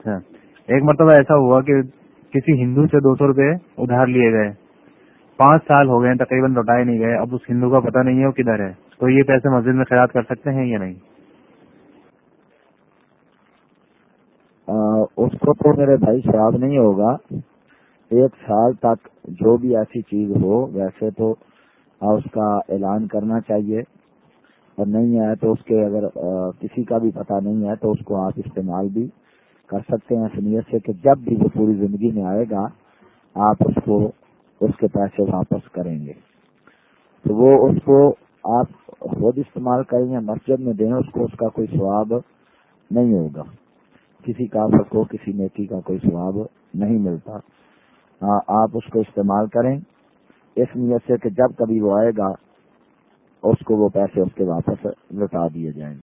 اچھا۔ ایک مرتبہ ایسا ہوا کہ کسی ہندو سے دو سو روپے ادھار لیے گئے۔ پانچ سال ہو گئے تقریباً لوٹائے نہیں گئے۔ اب اس ہندو کا پتہ نہیں ہے وہ کدھر ہے۔ تو یہ پیسے مسجد میں خیرات کر سکتے ہیں یا نہیں؟ اس کو تو میرے بھائی شراب نہیں ہوگا۔ ایک سال تک جو بھی ایسی چیز ہو، ویسے تو اس کا اعلان کرنا چاہیے۔ اور نہیں ہے تو اس کے اگر کسی کا بھی پتہ نہیں ہے تو اس کو آپ استعمال بھی کر سکتے ہیں سنیت سے کہ جب بھی وہ پوری زندگی میں آئے گا، آپ اس کو، اس کے پیسے واپس کریں گے۔ تو وہ اس کو آپ خود استعمال کریں یا مسجد میں دیں، اس کو اس کا کوئی ثواب نہیں ہوگا۔ کسی کافر کو، کسی نیکی کا کوئی ثواب نہیں ملتا۔ ہاں، آپ اس کو استعمال کریں۔ اس نیت سے کہ جب کبھی وہ آئے گا، اس کو وہ پیسے اس کے واپس لوٹا دیے جائیں۔ گے